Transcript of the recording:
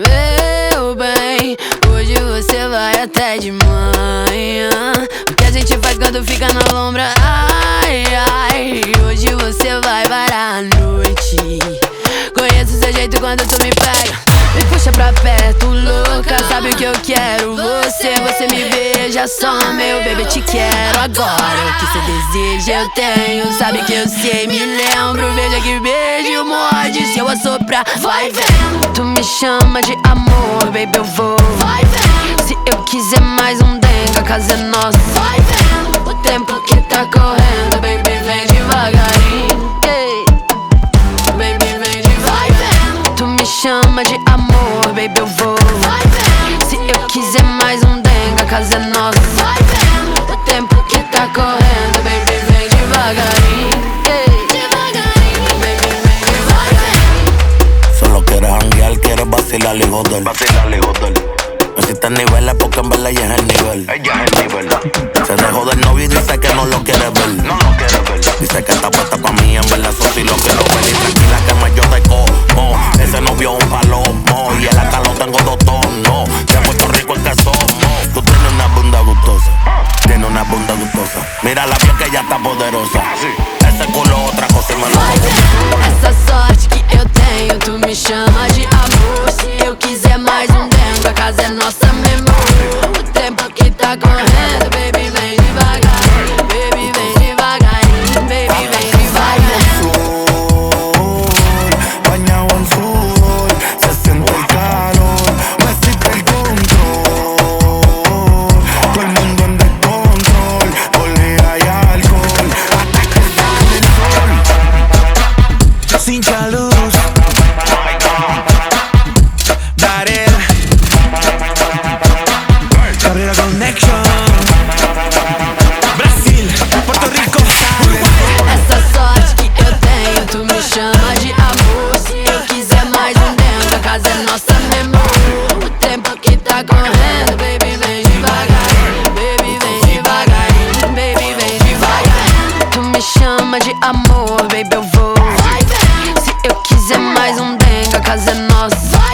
Meu bem, hoje você vai até de manhã. O que a gente faz quando fica na lombra? Ai, ai, hoje você vai para a noite. Conheço seu jeito quando tu me pega. Me puxa pra perto, louca. Sabe o que eu quero? Você, você me beija só, meu bebê, te quero agora. O que você deseja eu tenho. Sabe que eu sei, me lembro. Veja que beijo morde. Se eu assoprar, vai vendo. Tu me chama de amor, baby, eu vou. Vai vendo, se eu quiser mais um dengue, a casa é nossa. Vai vendo, o tempo que tá correndo, y joder. Vacilar y joder. No existen niveles porque en verdad ya es el nivel. Ella es el nivel. Se dejó del novio y dice que no lo quiere ver. No lo quiere ver. Dice que está puesta pa' mí, en verdad eso sí lo quiero ver. Y tranquila que me yo te cojo. Ese novio es un palomo. Y el acá lo tengo dos tonos. De Puerto Rico es que somos. Tú tienes una bunda gustosa. Tienes una bunda gustosa. Mira la piel que ya está poderosa. Luz, Darel, Carrera Connection, Brasil, Puerto Rico, Essa sorte que eu tenho, tu me chama de amor. Se eu quiser mais um dentro, a casa é nossa memória. O tempo que tá correndo, baby, vem devagarinho. Baby, vem devagarinho. Baby, vem devagarinho. Tu me chama de amor, baby, eu vou. Esse é mais um dengue, a casa é nossa.